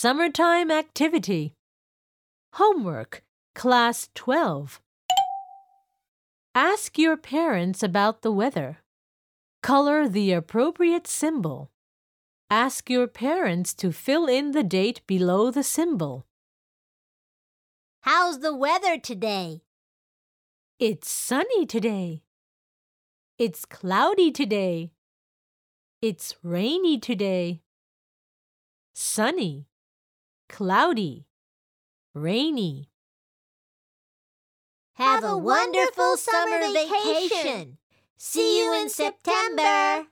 Summertime activity. Homework, Class 12. Ask your parents about the weather. Color the appropriate symbol. Ask your parents to fill in the date below the symbol. How's the weather today? It's sunny today. It's cloudy today. It's rainy today. Sunny, cloudy, rainy. Have a wonderful summer vacation. See you in September.